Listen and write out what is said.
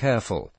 careful.